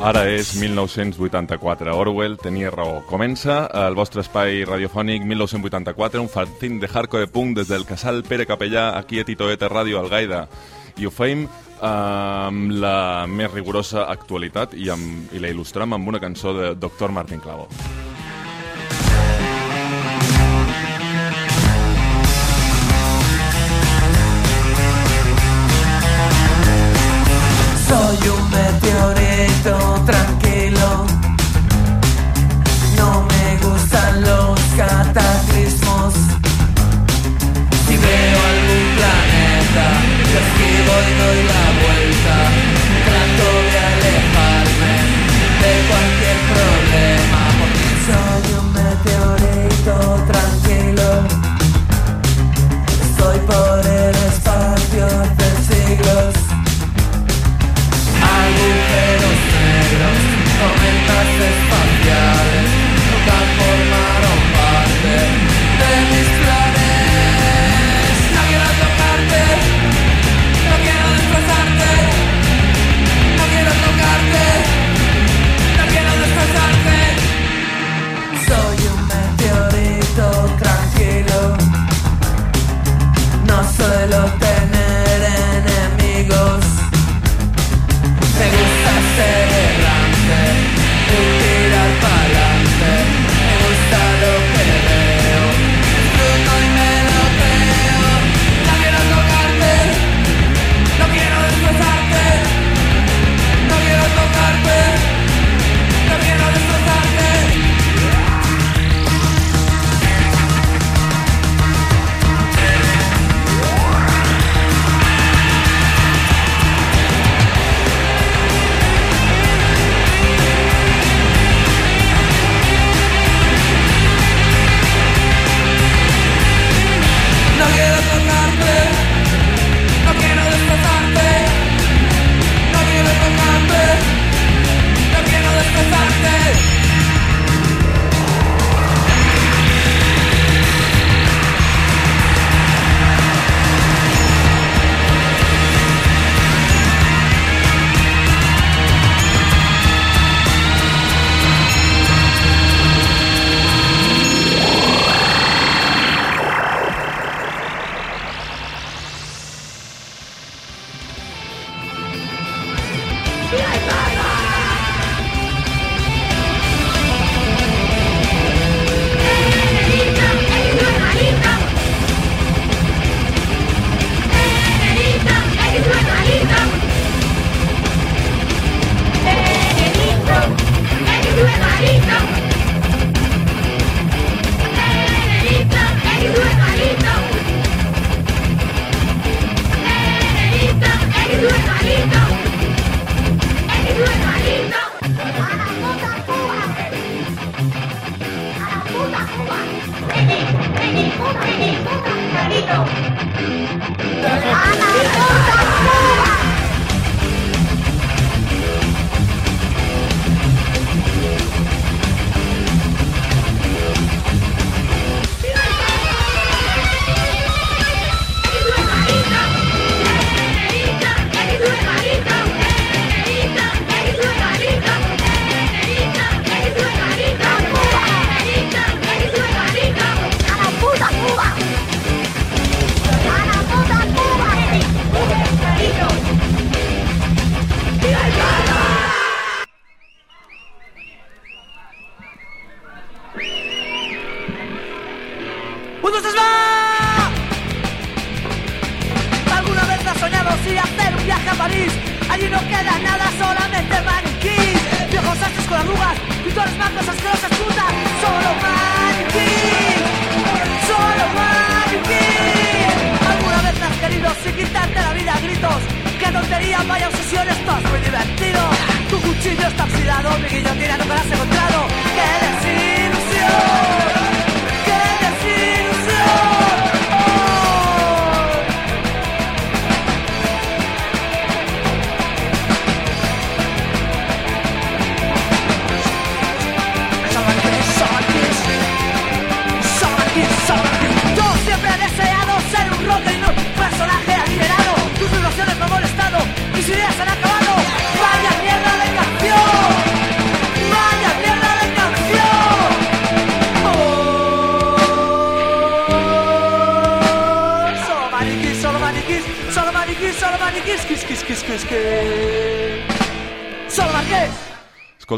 Ara és 1984. Orwell tenia raó. Comença el vostre espai radiofònic 1984, un fartín de hardcore punk des del casal Pere Capellà, aquí a Titoeta Ràdio Algaida. I ho feim amb la més rigorosa actualitat i, amb, i la il·lustram amb una cançó de Dr. Martin Clavo. Soy un meteorito tranquilo. No me gustan los cataclismos. Si veo algún planeta, yo esquivo y doy la vuelta.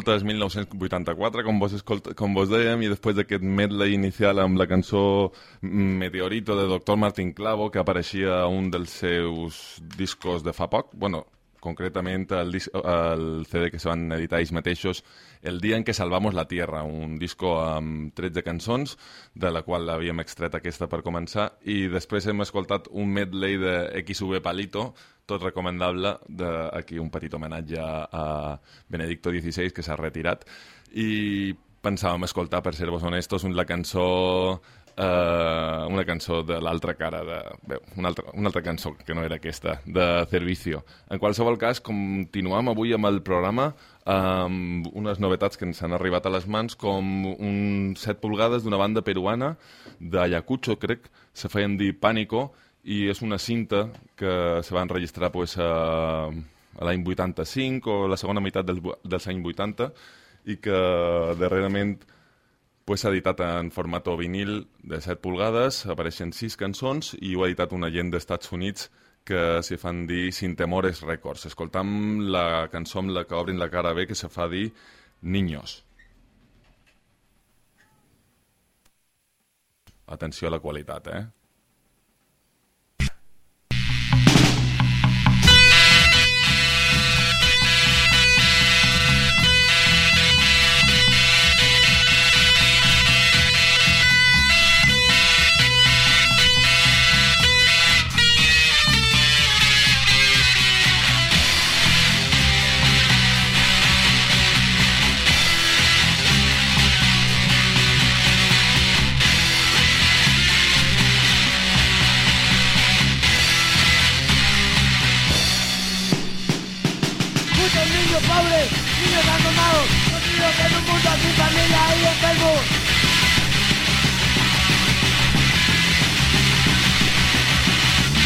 Escoltes 1984, com vos, escolta, com vos dèiem, i després d'aquest medley inicial amb la cançó Meteorito de Dr. Martin Clavo, que apareixia a un dels seus discos de fa poc, bueno, concretament el, dis el CD que se van editar ells mateixos El dia en què salvamos la Tierra, un disco amb 13 cançons, de la qual havíem extret aquesta per començar, i després hem escoltat un medley de XV Palito, tot recomendable, de, aquí un petit homenatge a Benedicto XVI, que s'ha retirat, i pensàvem escoltar, per ser-vos honestos, la cançó eh, una cançó de l'altra cara de... Bé, una altra, una altra cançó que no era aquesta, de Servicio. En qualsevol cas, continuam avui amb el programa amb unes novetats que ens han arribat a les mans, com un 7 pulgades d'una banda peruana d'Ayacucho, crec, se feien dir Pànico, i és una cinta que se va enregistrar pues, a, a l'any 85 o la segona meitat dels, dels anys 80 i que darrerament pues, s'ha editat en format vinil de 7 pulgades, apareixen 6 cançons i ho ha editat una gent d'Estats Units que s'hi fan dir Sin Temores Records. Escoltam la cançó amb la que obrin la cara B que se fa dir Niños. Atenció a la qualitat, eh? En un mundo sin familia y enfermos.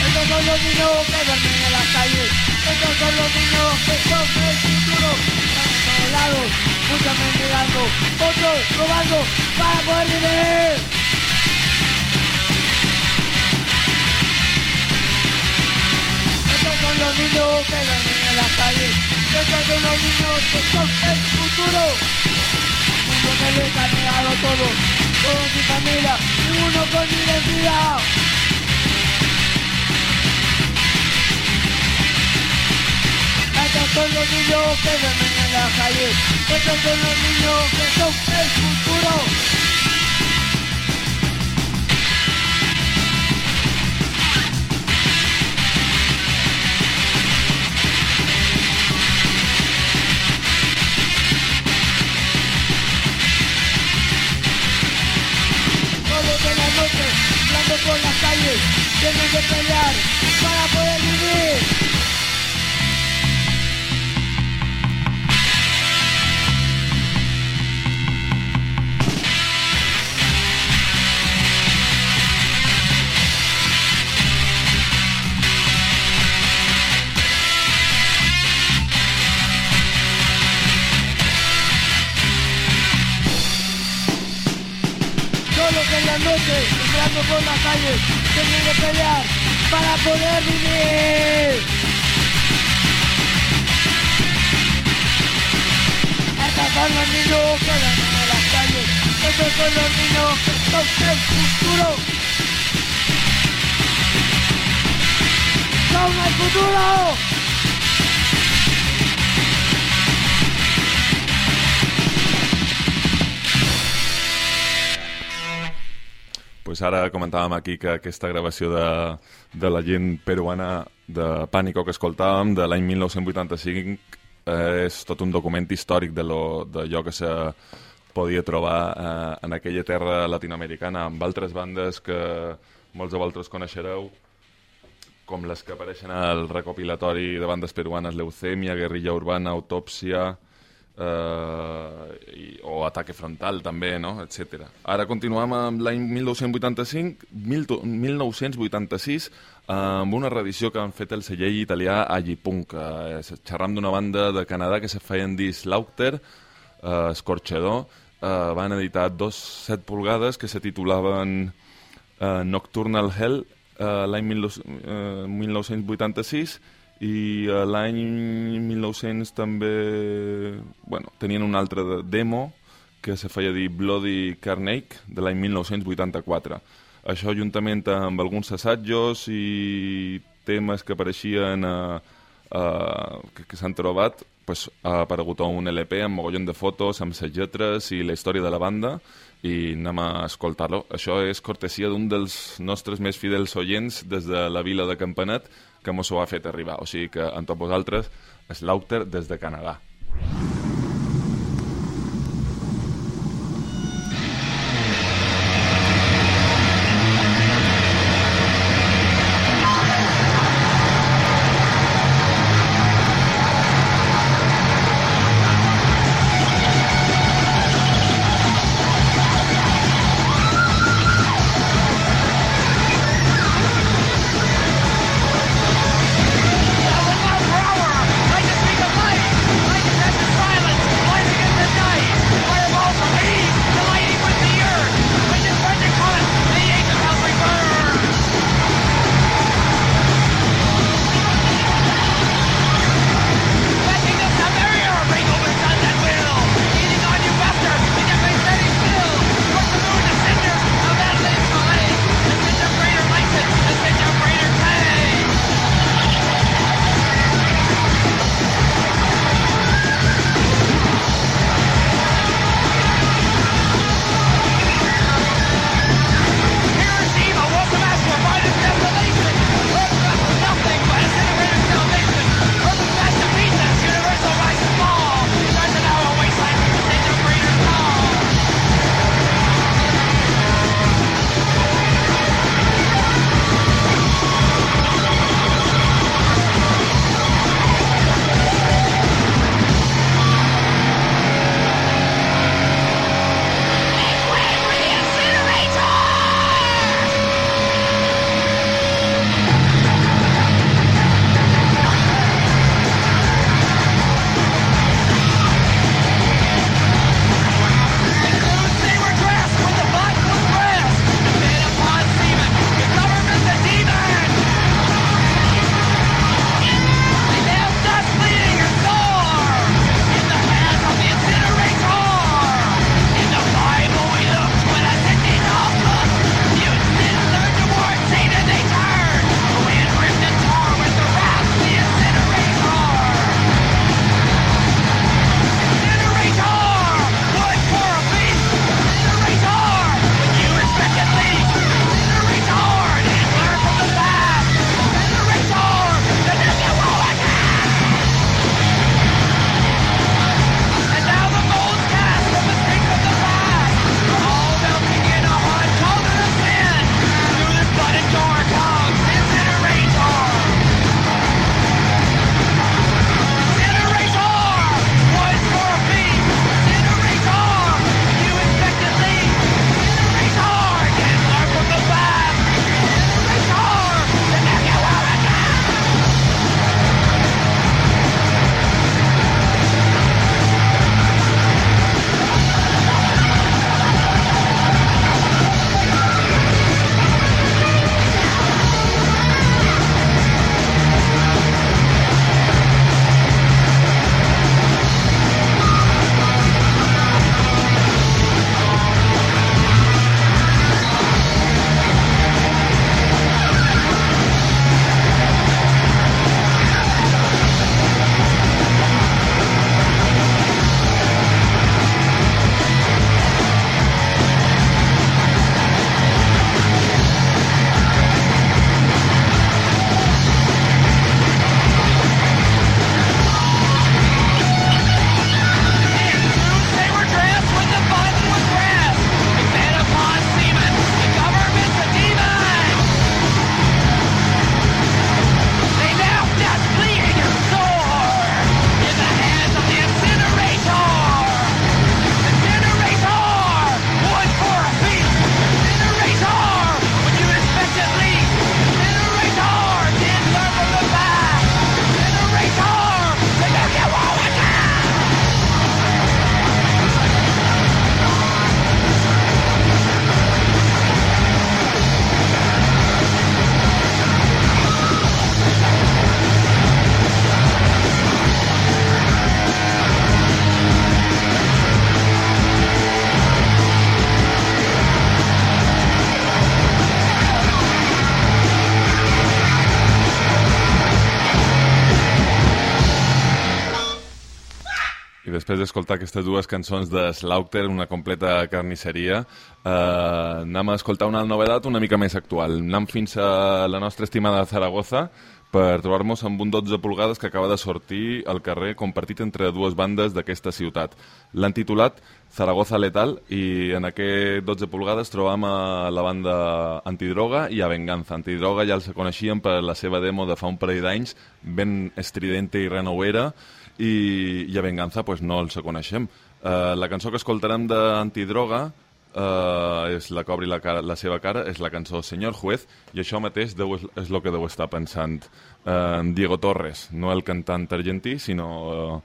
Estos son los niños que duermen en las calles, estos son los niños que son el futuro. Lados, muchos mendigando, otros robando para poder vivir. Estos son los niños que duermen en las calles. Estos son los niños que son el futuro. Mundo que les ha negado todo. Todos sin familia, ninguno con identidad. Estos son los niños que duermen en las calles. Estos son los niños que son el futuro. Tienen que pelear para poder vivir. En la noche, entrando por las calles, tienen que pelear para poder vivir. Estos son los niños que en las calles, estos son los niños que son el futuro. Son el futuro. Pues ara comentàvem aquí que aquesta gravació de, de la gent peruana de Pànico que escoltàvem de l'any 1985 eh, és tot un document històric de lo, d'allò que se podia trobar eh, en aquella terra latinoamericana amb altres bandes que molts de vosaltres coneixereu com les que apareixen al recopilatori de bandes peruanes Leucemia, Guerrilla Urbana, Autopsia eh, i, o Ataque Frontal també, no? etc. Ara continuem amb l'any 1985, mil, 1986 amb una reedició que han fet el celler italià Agipunk, eh, xerram d'una banda de Canadà que se feien disc Lauter, eh, Escorxador, eh, van editar dos 7 pulgades que se titulaven eh, Nocturnal Hell eh, l'any eh, 1986 i l'any 1900 també bueno, tenien un altre de demo que se feia dir Bloody Carnage de l'any 1984 això juntament amb alguns assajos i temes que apareixien a, a, que, que s'han trobat pues, ha aparegut un LP amb mogollon de fotos, amb les lletres i la història de la banda i anem a escoltar-lo. Això és cortesia d'un dels nostres més fidels oients des de la vila de Campanet que mos ho ha fet arribar. O sigui que, amb tots vosaltres, Slaughter des de Canadà. Després d'escoltar aquestes dues cançons de Slaughter, una completa carnisseria, eh, anem a escoltar una novedat una mica més actual. Anem fins a la nostra estimada Zaragoza per trobar-nos amb un 12 pulgades que acaba de sortir al carrer compartit entre dues bandes d'aquesta ciutat. L'han titulat Zaragoza Letal i en aquest 12 pulgades trobam a la banda Antidroga i a Venganza. Antidroga ja els coneixíem per la seva demo de fa un parell d'anys, ben estridente i renovera, i, i a Venganza pues, no els coneixem. Uh, la cançó que escoltarem d'Antidroga uh, és la que obri la, cara, la seva cara, és la cançó Senyor Juez, i això mateix deu, és el que deu estar pensant uh, Diego Torres, no el cantant argentí, sinó uh,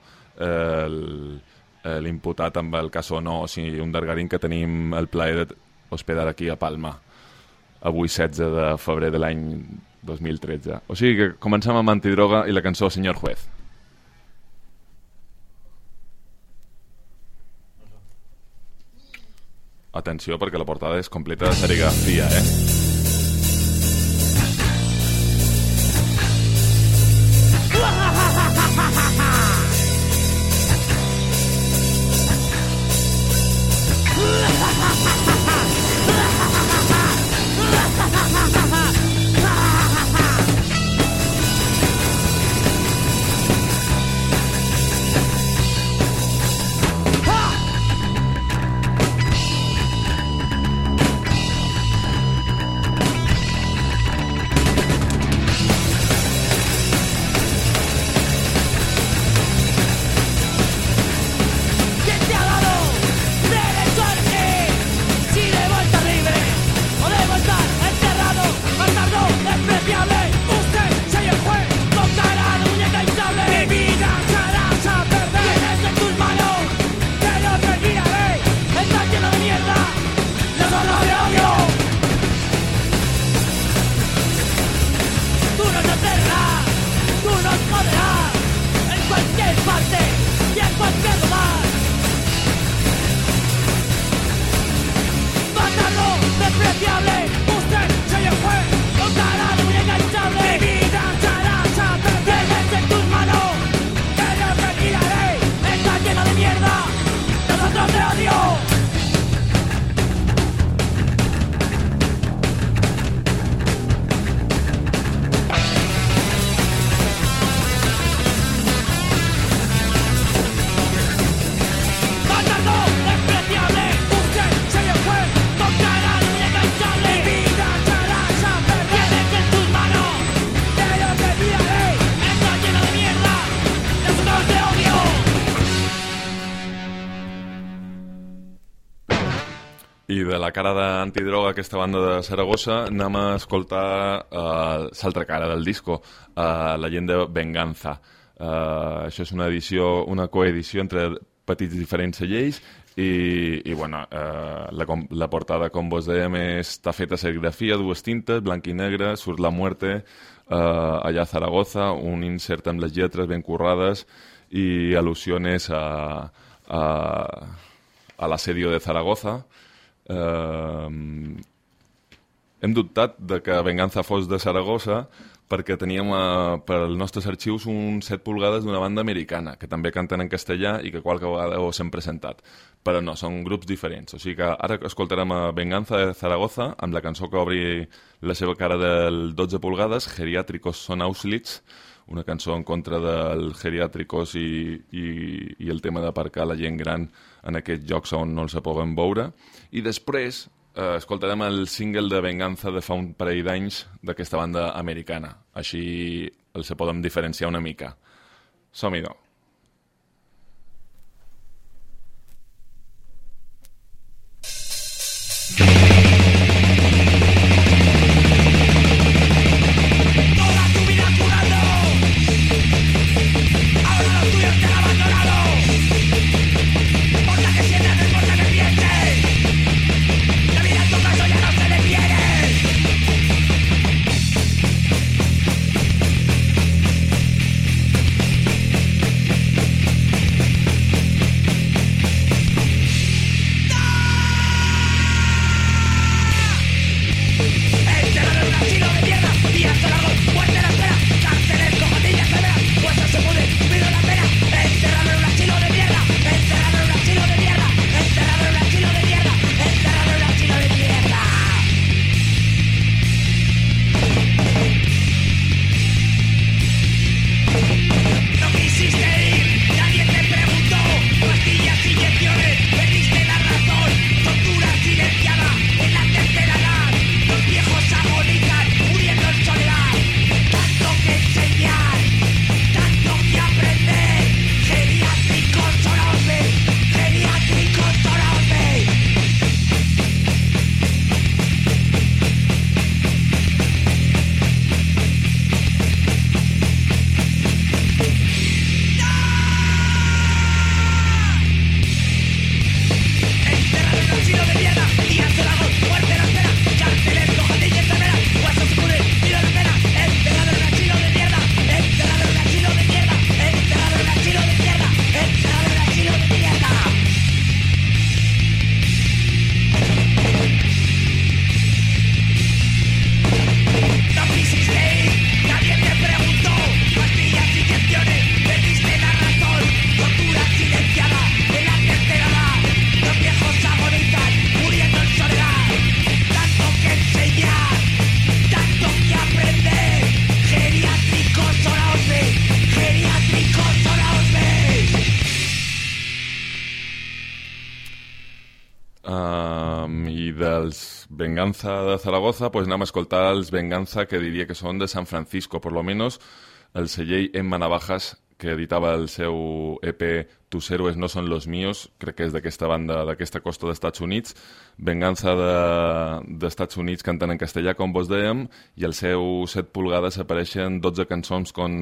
l'imputat amb el cas o no, o sigui, un dargarín que tenim el plaer d'hospedar aquí a Palma, avui 16 de febrer de l'any 2013. O sigui que comencem amb Antidroga i la cançó Senyor Juez. Atenció, perquè la portada és completa de serigrafia, eh? La cara d'antidroga, aquesta banda de Saragossa, anem a escoltar uh, l'altra cara del disco, uh, la gent de Venganza. Uh, això és una edició, una coedició entre petits diferents lleis i, i bueno, uh, la, com- la portada, com vos dèiem, està feta serigrafia, dues tintes, blanc i negre, surt la muerte, uh, allà a Zaragoza, un insert amb les lletres ben currades i al·lusiones a, a, a l'asedio de Zaragoza, eh, hem dubtat de que Venganza fos de Saragossa perquè teníem eh, per als nostres arxius un 7 pulgades d'una banda americana que també canten en castellà i que qualque vegada us hem presentat. Però no, són grups diferents. O sigui que ara escoltarem a Venganza de Zaragoza amb la cançó que obri la seva cara del 12 pulgades, Geriàtricos son Auschwitz, una cançó en contra del geriàtricos i, i, i el tema d'aparcar la gent gran en aquests jocs on no els poden veure. I després eh, escoltarem el single de Venganza de fa un parell d'anys d'aquesta banda americana. Així els podem diferenciar una mica. Som-hi, doncs. Venganza de Zaragoza, pues anem a escoltar els Venganza, que diria que són de San Francisco, por lo menos. El celler Emma Navajas, que editava el seu EP Tus héroes no son los míos, crec que és d'aquesta banda, d'aquesta costa d'Estats Units, Venganza d'Estats de, Units cantant en castellà, com vos dèiem, i al seu 7 pulgades apareixen 12 cançons con,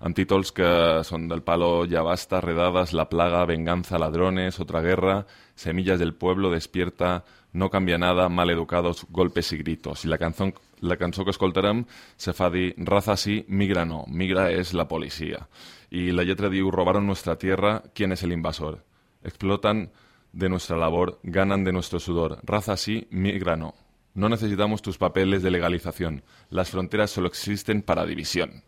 amb títols que són del palo Ya basta, Redadas, La plaga, Venganza, Ladrones, Otra guerra, Semillas del pueblo, Despierta, No cambia nada, Maleducados, Golpes y gritos. I la cançó, la cançó que escoltarem se fa dir Raza sí, migra no. Migra és la policia. Y la letra diu, robaron nuestra tierra, ¿quién es el invasor? Explotan de nuestra labor, ganan de nuestro sudor. Raza sí, migra no. No necesitamos tus papeles de legalización. Las fronteras solo existen para división.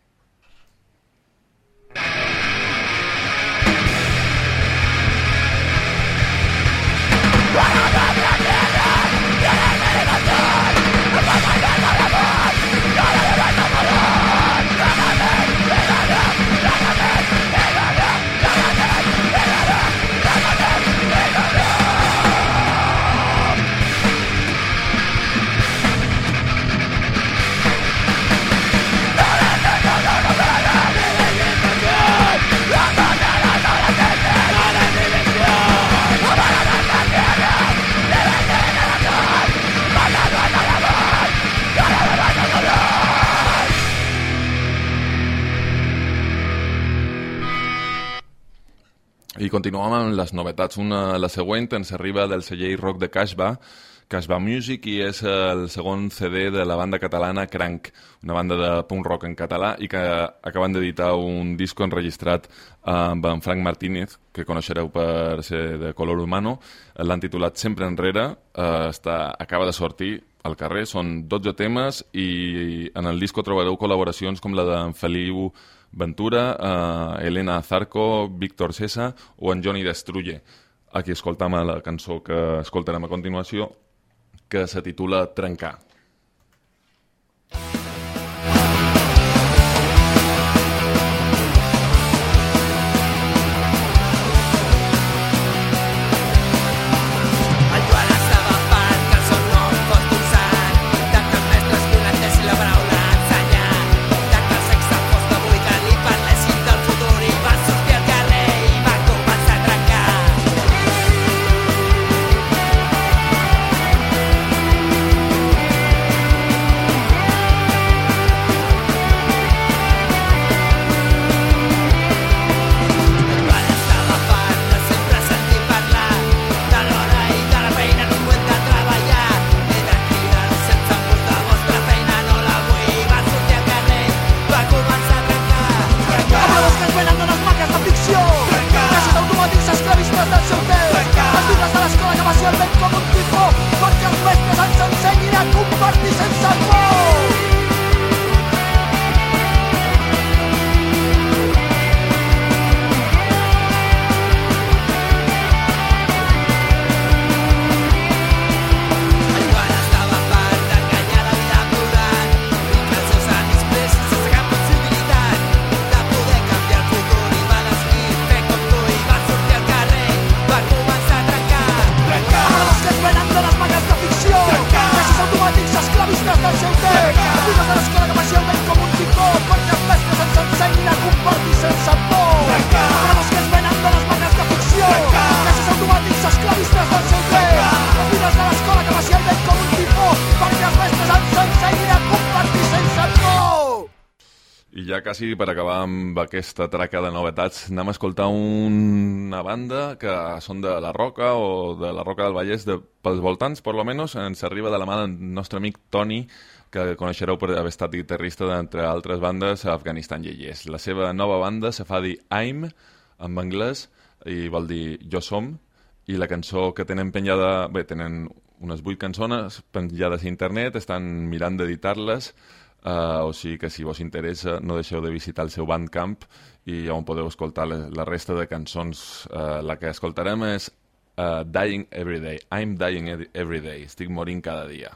Continuem amb les novetats. Una, la següent ens arriba del celler rock de Cashba, Cashba Music, i és el segon CD de la banda catalana Crank, una banda de punk rock en català i que acaben d'editar un disco enregistrat amb en Frank Martínez, que coneixereu per ser de Color Humano. L'han titulat Sempre Enrere, eh, està, acaba de sortir al carrer, són 12 temes i en el disco trobareu col·laboracions com la d'en Feliu Ventura, eh, Elena Zarco, Víctor Cesa o en Johnny Destruye. Aquí escoltam la cançó que escoltarem a continuació, que se titula Trencar. Quasi per acabar amb aquesta traca de novetats, anem a escoltar una banda que són de la Roca o de la Roca del Vallès, de, pels voltants, per lo menos, ens arriba de la mà del nostre amic Toni, que coneixereu per haver estat guitarrista d'entre altres bandes a Afganistan. Yeyes. La seva nova banda se fa dir I'm, en anglès, i vol dir Jo som, i la cançó que tenen penjada... Bé, tenen unes vuit cançons penjades a internet, estan mirant d'editar-les, Uh, o sigui que si vos interessa no deixeu de visitar el seu Bandcamp i on podeu escoltar la, resta de cançons. Uh, la que escoltarem és uh, Dying Every Day. I'm dying every day. Estic morint cada dia.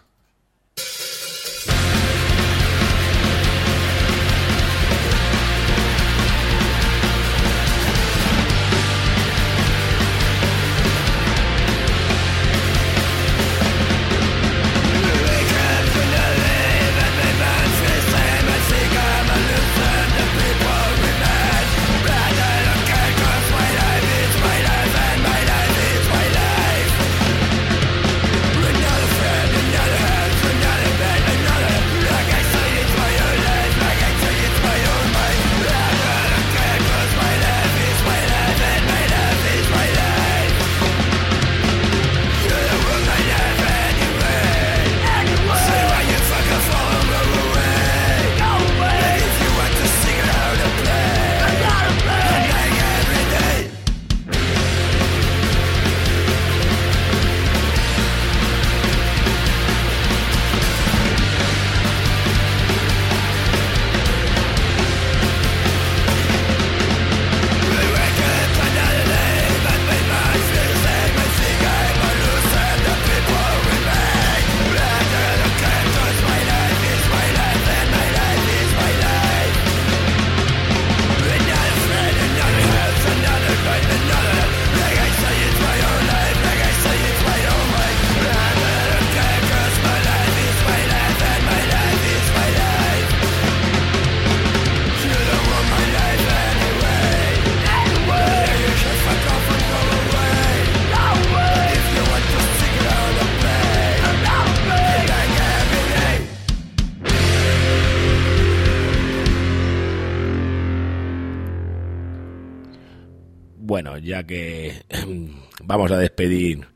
Bueno, ya que vamos a despedir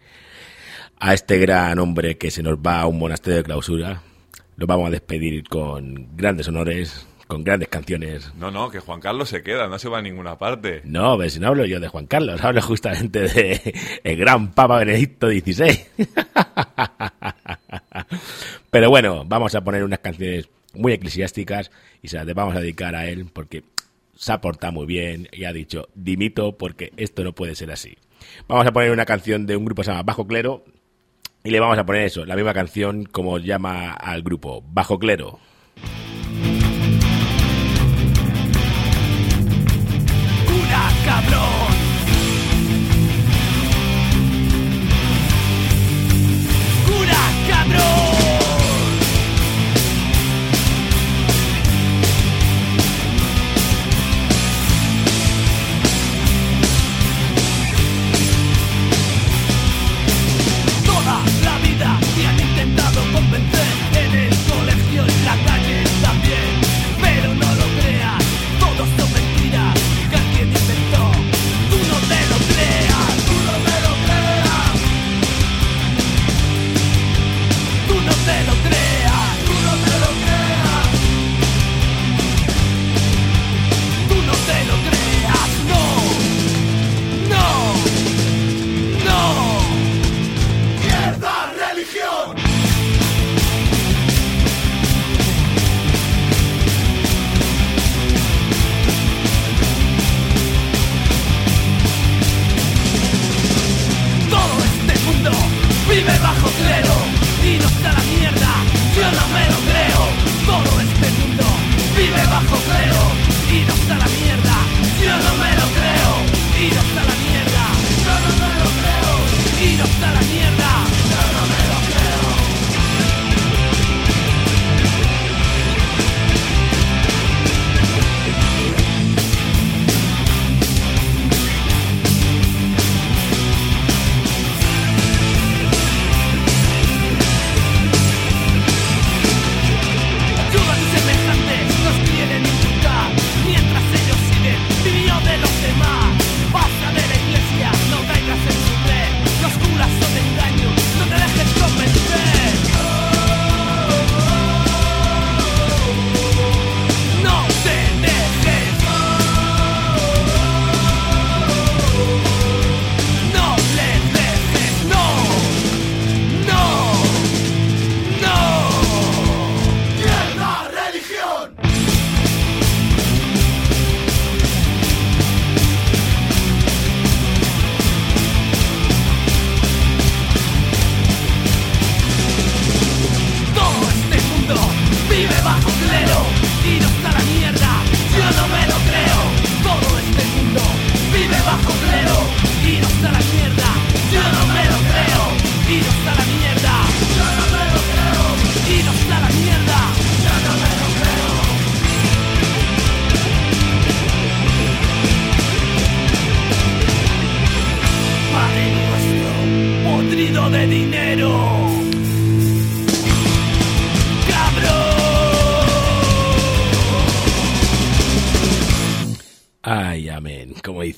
a este gran hombre que se nos va a un monasterio de clausura, lo vamos a despedir con grandes honores, con grandes canciones. No, no, que Juan Carlos se queda, no se va a ninguna parte. No, ves, no hablo yo de Juan Carlos, hablo justamente de el gran Papa Benedicto XVI. Pero bueno, vamos a poner unas canciones muy eclesiásticas y se las vamos a dedicar a él porque se ha portado muy bien y ha dicho, dimito porque esto no puede ser así. Vamos a poner una canción de un grupo que se llama Bajo Clero y le vamos a poner eso, la misma canción como llama al grupo, Bajo Clero. Cura cabrón.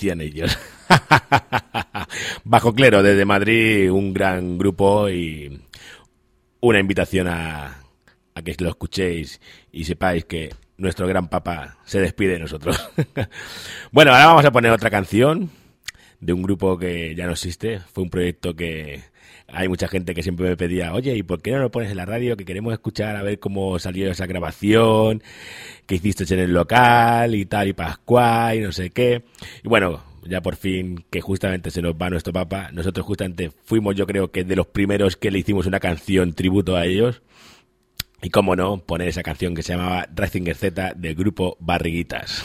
Ellos. Bajo Clero, desde Madrid, un gran grupo y una invitación a, a que lo escuchéis y sepáis que nuestro gran papa se despide de nosotros. bueno, ahora vamos a poner otra canción de un grupo que ya no existe. Fue un proyecto que hay mucha gente que siempre me pedía, oye, ¿y por qué no lo pones en la radio? Que queremos escuchar a ver cómo salió esa grabación, que hiciste en el local y tal, y Pascual, y no sé qué. Y bueno, ya por fin, que justamente se nos va nuestro papa. Nosotros justamente fuimos, yo creo que de los primeros que le hicimos una canción tributo a ellos. Y cómo no, poner esa canción que se llamaba Ratzinger Z del grupo Barriguitas.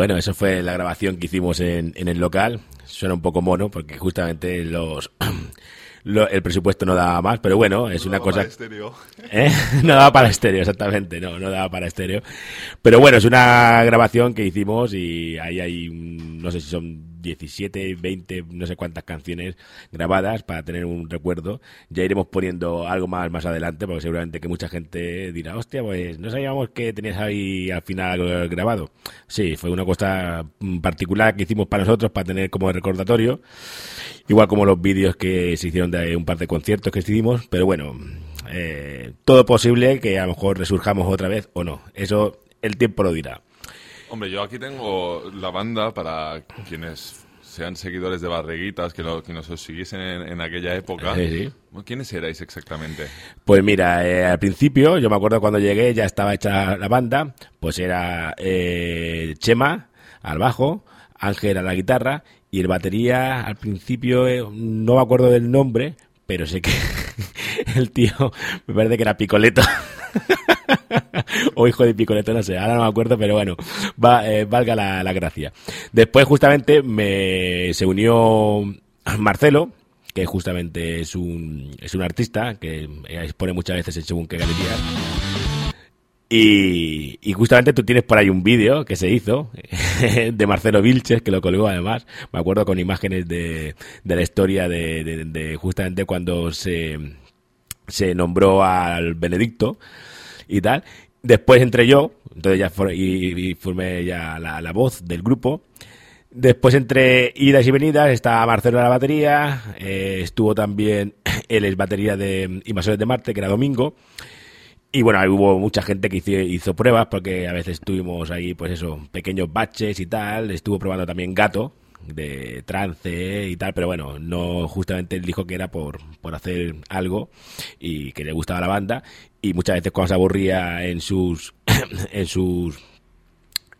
Bueno, eso fue la grabación que hicimos en, en el local. Suena un poco mono porque justamente los lo- el presupuesto no daba más, pero bueno, es una No, cosa... para estéreo. ¿Eh? No daba para estéreo, exactamente, no, no daba para estéreo. Pero bueno, es una grabación que hicimos y ahí hay, no sé si son 17, 20, no sé cuántas canciones grabadas para tener un recuerdo. Ya iremos poniendo algo más más adelante, porque seguramente que mucha gente dirá, hostia, pues no sabíamos que tenías ahí al final grabado. Sí, fue una cosa mm, particular que hicimos para nosotros, para tener como recordatorio. Igual como los vídeos que se hicieron de un par de conciertos que hicimos, pero bueno, eh, todo posible que a lo mejor resurjamos otra vez o no. Eso el tiempo lo dirá. Hombre, yo aquí tengo la banda para quienes sean seguidores de Barriguitas, que, lo- que nos siguiesen en, en aquella época. Sí, sí. ¿Quiénes erais exactamente? Pues mira, eh, al principio, yo me acuerdo cuando llegué, ya estaba hecha la banda, pues era eh, Chema al bajo, Ángel a la guitarra y el batería al principio eh, no me acuerdo del nombre, pero sé que el tío me parece que era Picoleto. o hijo de Picoleto, no sé, ahora no me acuerdo, pero bueno, va, eh, valga la, la gracia. Después justamente me se unió Marcelo, que justamente es un, es un artista que expone muchas veces en según qué galerías. Y, y justamente tú tienes por ahí un vídeo que se hizo de Marcelo Vilches, que lo colgó además, me acuerdo con imágenes de, de la historia de, de- de justamente cuando se, se nombró al Benedicto y tal. Después entré yo, entonces ya for- y, y formé ya la, la voz del grupo. Después entre idas y venidas está Marcelo a la batería, eh, estuvo también él es batería de Invasores de Marte, que era Domingo. Y bueno, hubo mucha gente que hizo, hizo pruebas porque a veces tuvimos ahí, pues eso, pequeños baches y tal. Estuvo probando también Gato de trance y tal, pero bueno, no justamente él dijo que era por, por hacer algo y que le gustaba la banda. Y muchas veces cuando se aburría en sus en sus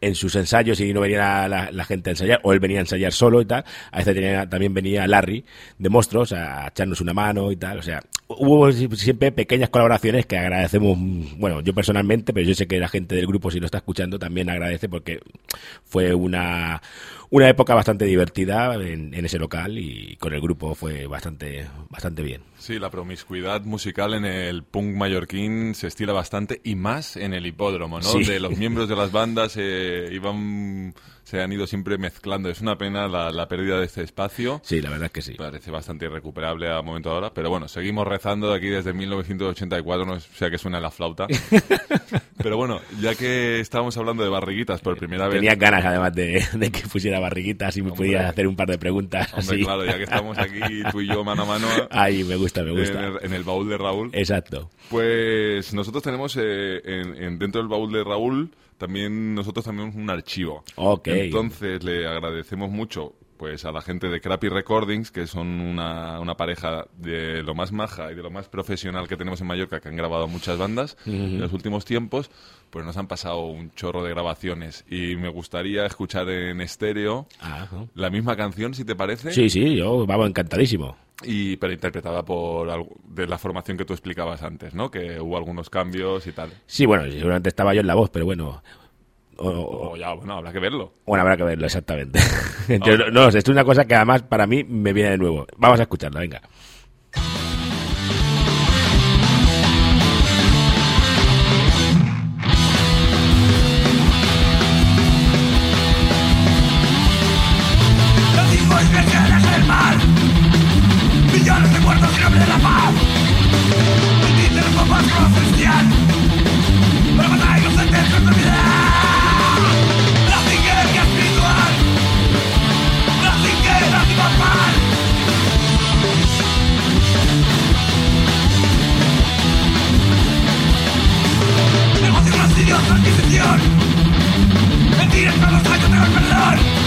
en sus ensayos y no venía la, gente a ensayar, o él venía a ensayar solo y tal, a veces tenía- también venía Larry de Monstruos a echarnos una mano y tal, o sea, hubo si- siempre pequeñas colaboraciones que agradecemos, bueno, yo personalmente, pero yo sé que la gente del grupo si lo está escuchando también agradece porque fue una, una época bastante divertida en, en ese local y con el grupo fue bastante, bastante bien. Sí, la promiscuidad musical en el punk mallorquín se estila bastante y más en el hipódromo, ¿no? Sí. De los miembros de las bandas eh, iban, se han ido siempre mezclando. Es una pena la, la pérdida de este espacio. Sí, la verdad es que sí. Parece bastante irrecuperable a momento de ahora, pero bueno, seguimos rezando de aquí desde 1984, no sea que suena la flauta. pero bueno, ya que estábamos hablando de barriguitas por primera vez... Tenía ganas además de, de que pusiera barriguitas y me Hombre. podías hacer un par de preguntas. Hombre, así. claro, ya que estamos aquí tú y yo mano a mano Ahí me gusta, me en gusta. el, en el baúl de Raúl. Exacto. Pues nosotros tenemos eh, en, en- dentro del baúl de Raúl también nosotros tenemos un archivo. Ok. Entonces le agradecemos mucho pues a la gente de Crappy Recordings, que son una, una pareja de lo más maja y de lo más profesional que tenemos en Mallorca, que han grabado muchas bandas en los últimos tiempos, pues nos han pasado un chorro de grabaciones y me gustaría escuchar en estéreo Ah, la misma canción, si te parece, Sí, sí, yo vamos encantadísimo. y pero interpretada por de la formación que tú explicabas antes, ¿no? Que hubo algunos cambios y tal. Sí, bueno, seguramente estaba yo en la voz, pero bueno. O, o- O ya, bueno, habrá que verlo. bueno, habrá que verlo, exactamente. Entonces, no, esto es una cosa que además para mí me viene de nuevo. Vamos a escucharla, venga. Revolución! ¡Mentiras para los años de los perdón!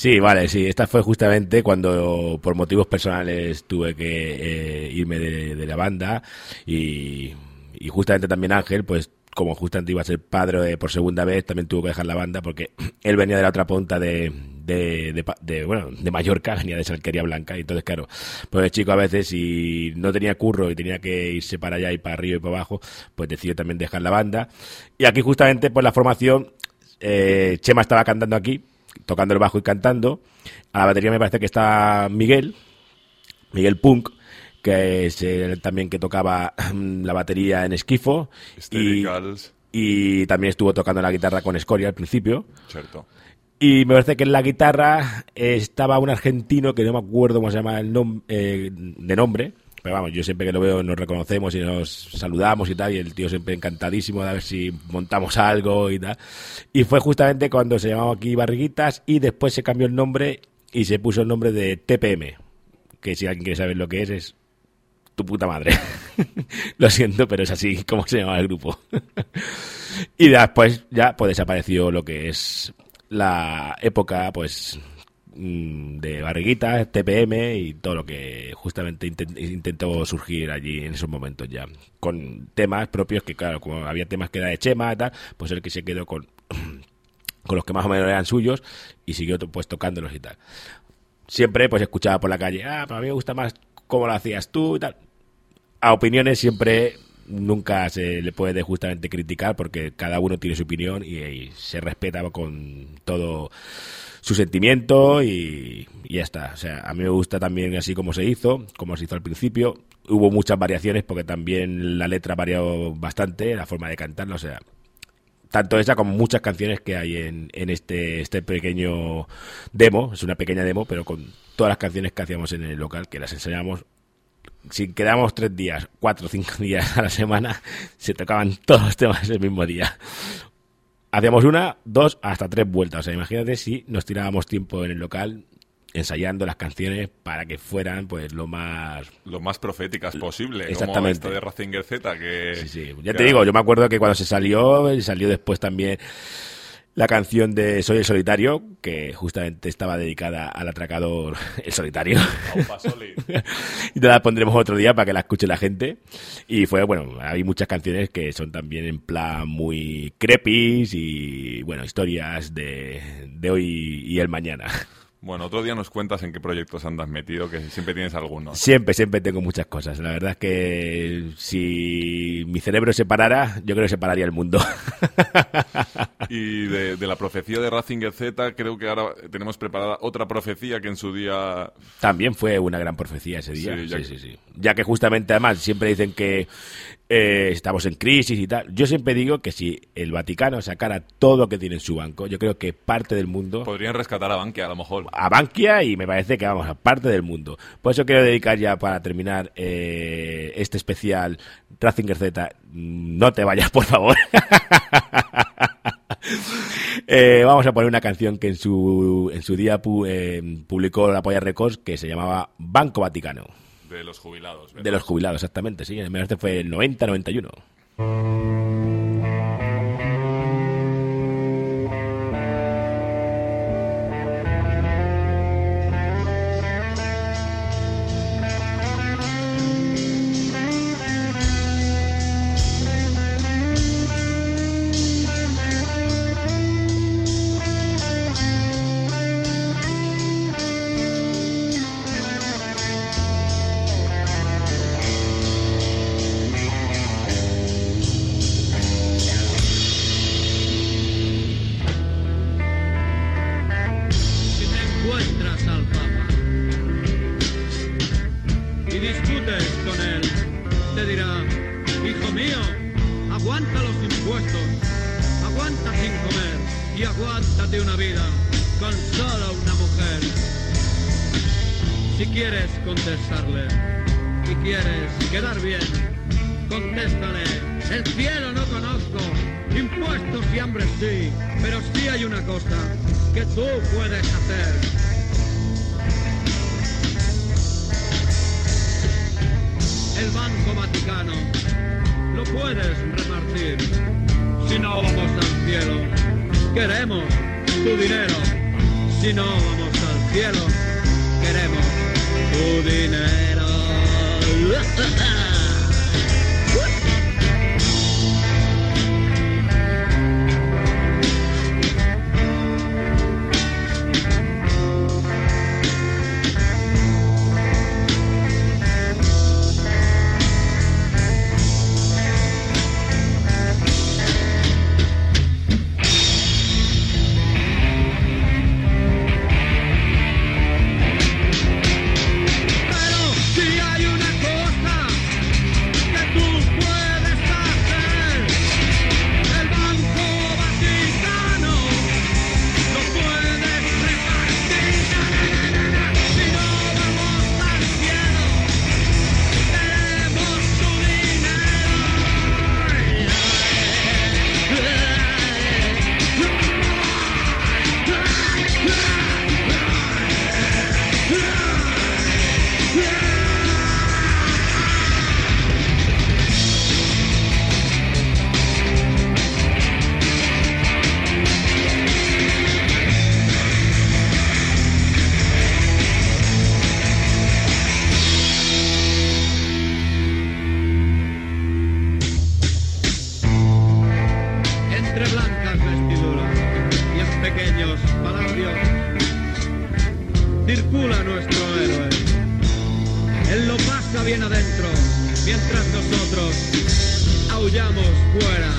Sí, vale, sí. Esta fue justamente cuando por motivos personales tuve que eh, irme de, la banda y, justamente también Ángel, pues como justamente iba a ser padre eh, por segunda vez, también tuvo que dejar la banda porque él venía de la otra punta de, de, de bueno, de Mallorca, venía de Salquería Blanca, y entonces, claro, pues el chico a veces, si no tenía curro y tenía que irse para allá y para arriba y para abajo, pues decidió también dejar la banda. Y aquí justamente, pues la formación, eh, Chema estaba cantando aquí, tocando el bajo y cantando. A la batería me parece que está Miguel, Miguel Punk, que es el también que tocaba la batería en Esquifo. Y, y también estuvo tocando la guitarra con Scoria al principio. cierto. Y me parece que en la guitarra estaba un argentino que no me acuerdo cómo se llama el nom- eh, de nombre. Pero vamos, yo siempre que lo veo nos reconocemos y nos saludamos y tal, y el tío siempre encantadísimo de ver si montamos algo y tal. Y fue justamente cuando se llamaba aquí Barriguitas y después se cambió el nombre y se puso el nombre de TPM, que si alguien quiere saber lo que es, es tu puta madre. lo siento, pero es así como se llama el grupo. y después ya pues desapareció lo que es la época pues de barriguitas, TPM y todo lo que justamente inten- intentó surgir allí en esos momentos ya. Con temas propios que, claro, como había temas que era de Chema y tal, pues el que se quedó con, con los que más o menos eran suyos y siguió pues tocándolos y tal. Siempre pues escuchaba por la calle, ah, pero a mí me gusta más cómo lo hacías tú y tal. A opiniones siempre nunca se le puede justamente criticar porque cada uno tiene su opinión y, y se respeta con todo su sentimiento y, ya está. O sea, a mí me gusta también así como se hizo, como se hizo al principio. Hubo muchas variaciones porque también la letra varió bastante, la forma de cantarla, o sea, tanto esa como muchas canciones que hay en, en este, este pequeño demo, es una pequeña demo, pero con todas las canciones que hacíamos en el local, que las enseñamos si quedamos tres días, cuatro o cinco días a la semana, se tocaban todos los temas el mismo día. Hacíamos una, dos, hasta tres vueltas. O sea, imagínate si nos tirábamos tiempo en el local ensayando las canciones para que fueran pues lo más Lo más proféticas posible. Como Exactamente. esta de Razinger Z, que... Sí, sí. Ya que te digo, yo me acuerdo que cuando se salió, salió después también la canción de Soy el Solitario, que justamente estaba dedicada al atracador El Solitario. Y te la pondremos otro día para que la escuche la gente. Y fue, bueno, hay muchas canciones que son también en plan muy crepis y, bueno, historias de, de hoy y el mañana. Bueno, otro día nos cuentas en qué proyectos andas metido, que siempre tienes algunos. Siempre, siempre tengo muchas cosas. La verdad es que si mi cerebro se parara, yo creo que se pararía el mundo. Y de, de la profecía de Razinger Z, creo que ahora tenemos preparada otra profecía que en su día... También fue una gran profecía ese día. Sí, Sí, ya sí, que- sí, Ya que justamente, además, siempre dicen que eh, estamos en crisis y tal. Yo siempre digo que si el Vaticano sacara todo lo que tiene en su banco, yo creo que parte del mundo Podrían rescatar a Bankia, a lo mejor. a Bankia y me parece que vamos a parte del mundo. Por eso quiero dedicar ya para terminar eh, este especial Ratzinger Z. mm, No te vayas, por favor. Eh, vamos a poner una canción que en su, en su día pu- eh, publicó la Polla Records que se llamaba Banco Vaticano. De los jubilados. De los jubilados, exactamente, sí. Parece que fue el 90-91. Banco Vaticano lo puedes repartir. Si no vamos al cielo, queremos tu dinero. Si no vamos cielo, queremos tu dinero. nosotros aullamos fuera.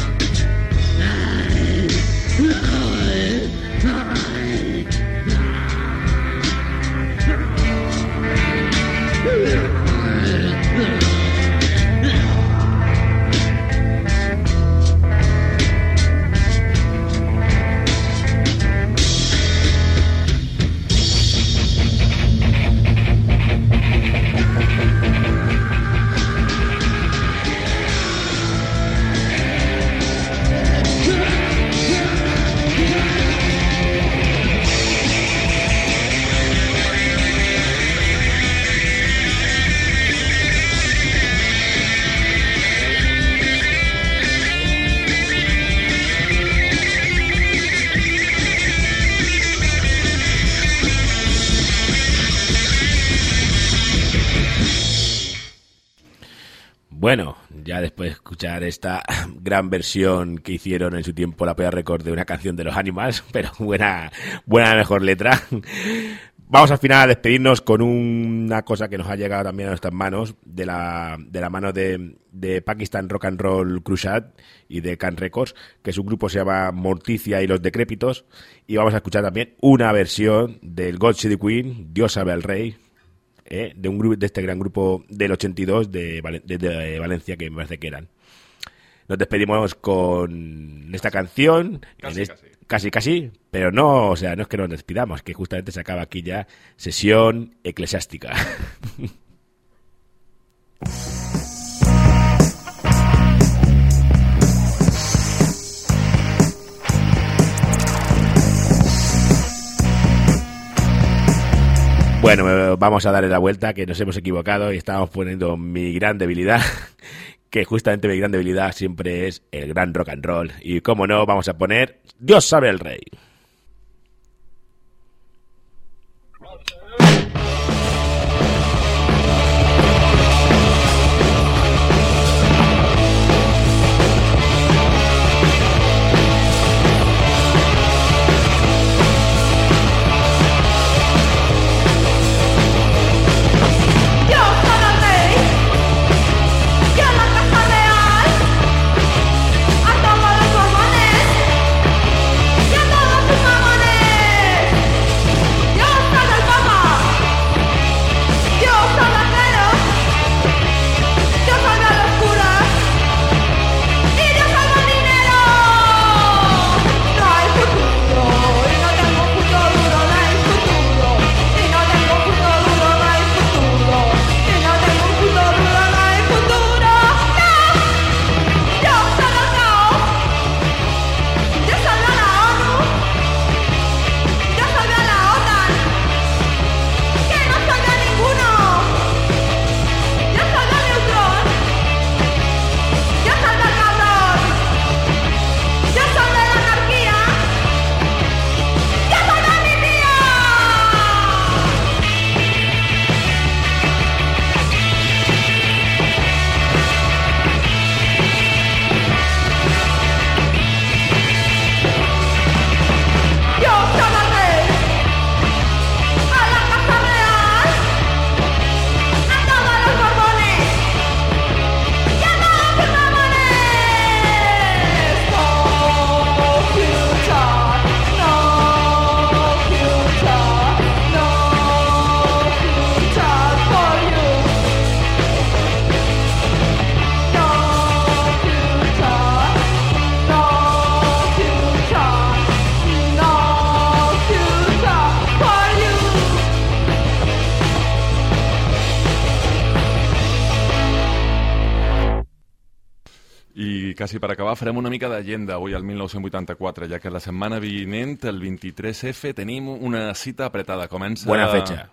Escuchar esta gran versión que hicieron en su tiempo la Polla Record de una canción de los Animals, pero buena, buena mejor letra. Vamos al final a despedirnos con una cosa que nos ha llegado también a nuestras manos, de la, de la mano de, de Pakistan Rock and Roll Crusade y de Can Records, que su grupo se llama Morticia y los Decrépitos, y vamos a escuchar también una versión del God the Queen, Dios sabe al Rey, eh, de un de este gran grupo del 82 de, de- de Valencia que me parece que eran. Nos despedimos con esta canción, Casi, casi. casi casi, pero no, o sea, no es que nos despidamos, que justamente se acaba aquí ya sesión eclesiástica. Bueno, vamos a darle la vuelta, que nos hemos equivocado y estábamos poniendo mi gran debilidad, que justamente mi gran debilidad siempre es el gran rock and roll. Y como no, vamos a poner Dios sabe el rey. Quasi per acabar, farem una mica d'agenda avui al 1984, ja que la setmana vinent, el 23F, tenim una cita apretada. Comença... Buena fecha.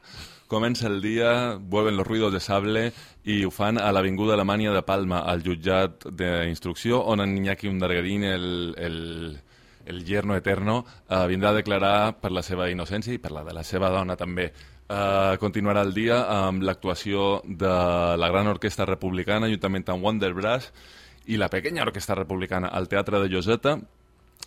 Comença el dia, vuelven los ruidos de sable i ho fan a l'Avinguda Alemanya de Palma, al jutjat d'instrucció, on en Iñaki Undargarín, el, el, el yerno eterno, eh, vindrà a declarar per la seva innocència i per la de la seva dona també. Eh, continuarà el dia amb l'actuació de la Gran Orquestra Republicana, juntament amb Wonder Brass, i la Pequeña Orquestra Republicana al Teatre de Lloseta,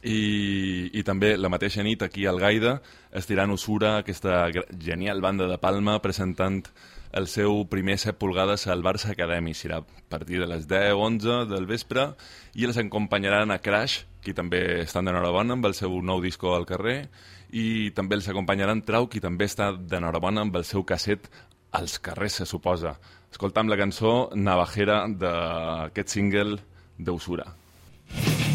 i, i també la mateixa nit aquí al Gaida estiran Usura, aquesta genial banda de Palma, presentant el seu primer 7 pulgades al Barça Academy. Serà a partir de les 10-11 del vespre i els acompanyaran a Crash, qui també estan d'enhorabona amb el seu nou disco al carrer, i també els acompanyaran Trau, qui també està d'enhorabona amb el seu casset als carrers, se suposa. Escoltam la cançó Navajera d'aquest single d'Usura. Bueno,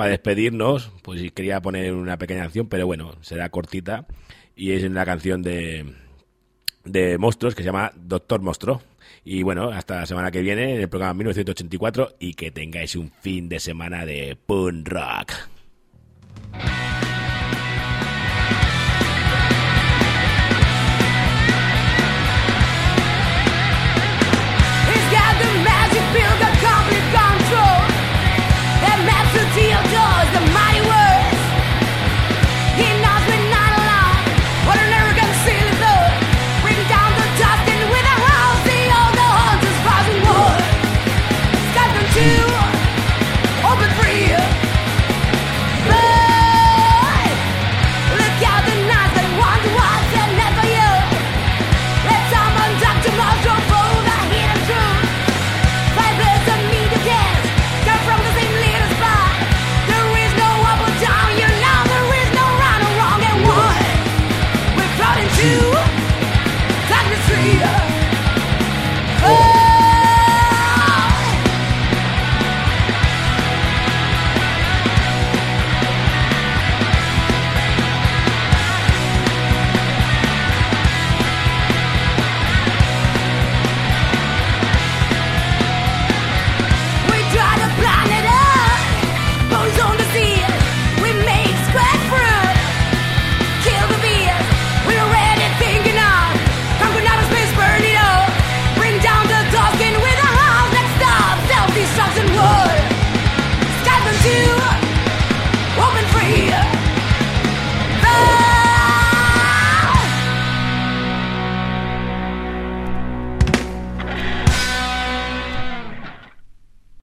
para despedirnos, pues quería poner una pequeña canción, pero bueno, será cortita. Y es una canción de, de monstruos que se llama Doctor Monstruo. Y bueno, hasta la semana que viene en el programa 1984 y que tengáis un fin de semana de punk rock.